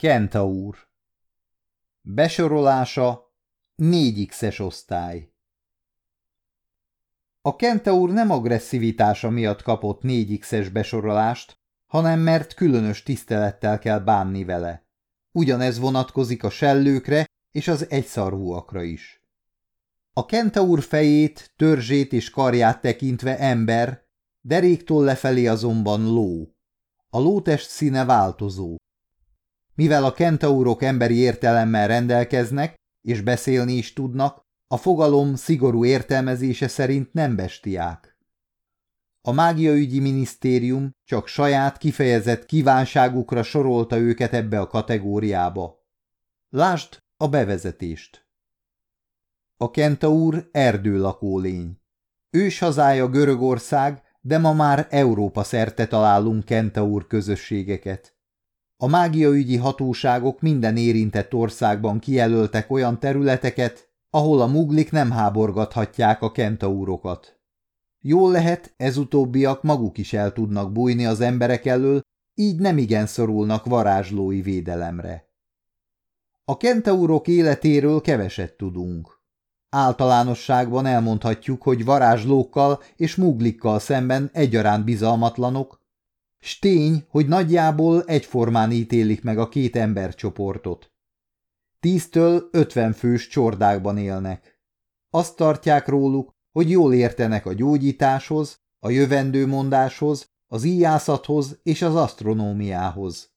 Kentaur Besorolása 4X-es osztály A Kentaur nem agresszivitása miatt kapott 4X-es besorolást, hanem mert különös tisztelettel kell bánni vele. Ugyanez vonatkozik a sellőkre és az egyszarvúakra is. A kentaur fejét, törzsét és karját tekintve ember, deréktól lefelé azonban ló. A lótest színe változó. Mivel a kentaurok emberi értelemmel rendelkeznek, és beszélni is tudnak, a fogalom szigorú értelmezése szerint nem bestiák. A mágiaügyi minisztérium csak saját kifejezett kívánságukra sorolta őket ebbe a kategóriába. Lásd a bevezetést. A kentaur erdőlakó lény. Ős hazája Görögország, de ma már Európa szerte találunk kentaur közösségeket. A mágiaügyi hatóságok minden érintett országban kijelöltek olyan területeket, ahol a muglik nem háborgathatják a kentaurokat. Jól lehet, ez utóbbiak maguk is el tudnak bújni az emberek elől, így nem igen szorulnak varázslói védelemre. A kentaurok életéről keveset tudunk. Általánosságban elmondhatjuk, hogy varázslókkal és muglikkal szemben egyaránt bizalmatlanok, s hogy nagyjából egyformán ítélik meg a két embercsoportot. Tíztől ötven fős csordákban élnek. Azt tartják róluk, hogy jól értenek a gyógyításhoz, a jövendőmondáshoz, az íjászathoz és az asztronómiához.